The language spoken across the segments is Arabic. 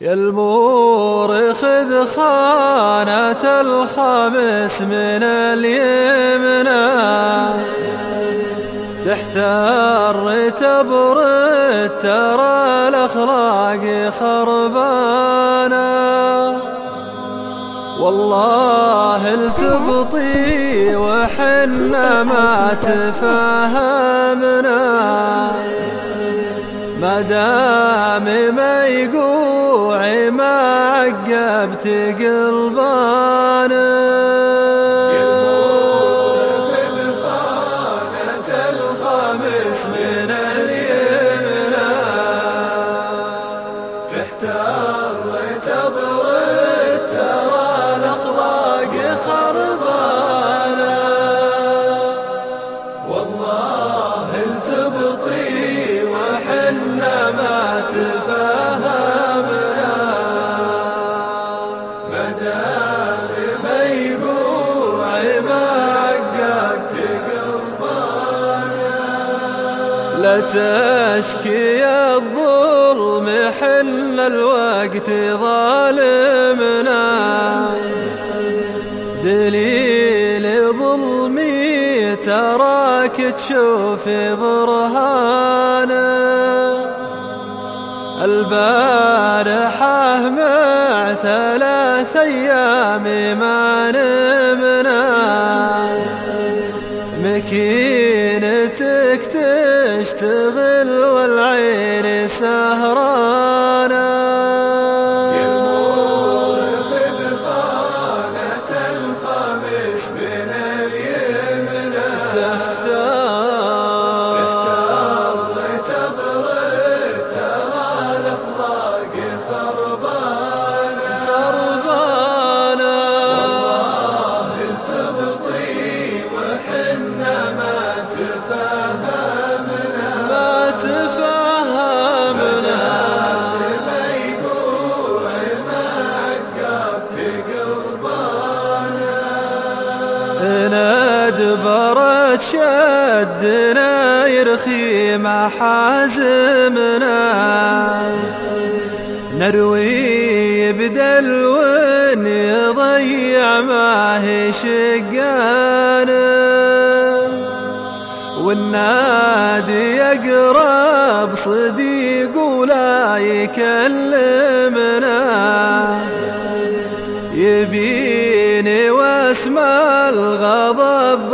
يا المور خذ خانة الخامس من اليمنى. تحتار تبرد ترى الأخلاق خربانة. والله التبطي وحنا ما تفهمنا. ما دام ما يقوع ما عقبت الخامس من ترى الأخلاق خربانة والله التبطي تشكي الظلم حل الوقت ظالمنا. دليل ظلمي تراك تشوف برهانه البارحة مع ثلاث أيام ما شدنا يرخي محازمنا نروي بدلو يضيع ما هي شقانا والنادي يقرب صديق ولا يكلمنا.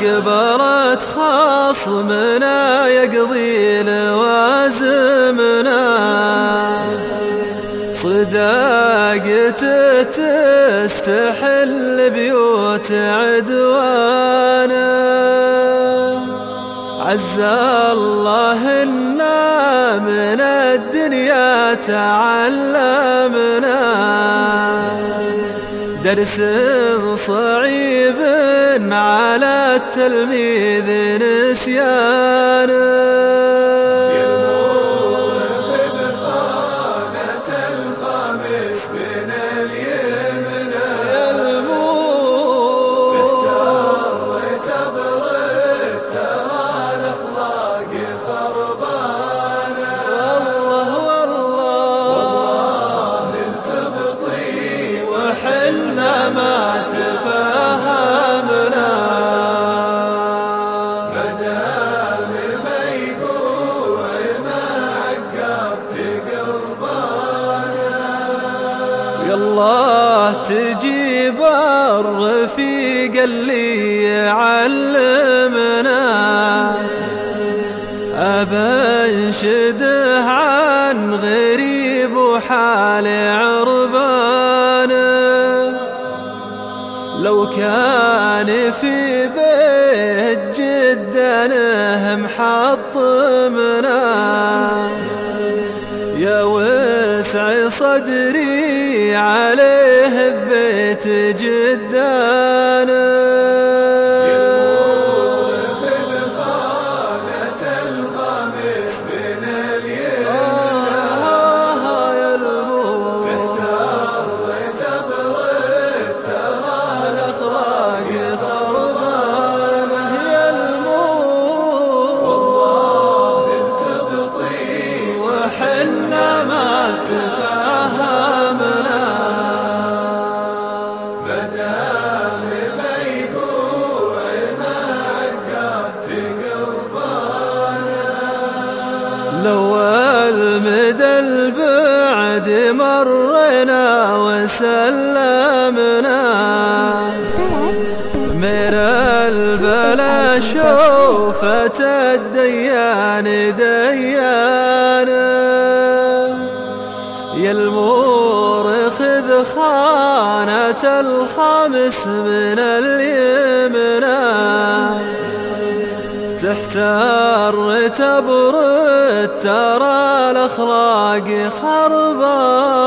ونقبلت خصمنا يقضي لوازمنا. صداقته تستحل بيوت عدوانا. عز الله إنا من الدنيا تعلمنا. درس صعيب على التلميذ نسيانه الرفيق اللي يعلمنا. أبنشده عن غريب وحال عربانه لو كان في بيت جدا محطمنا. يا وسع صدري عليه بيت جدانا ديانا يا المور خذ خانة الخمس من اليمنى. تحتار تبرد ترى الأخلاق خربان.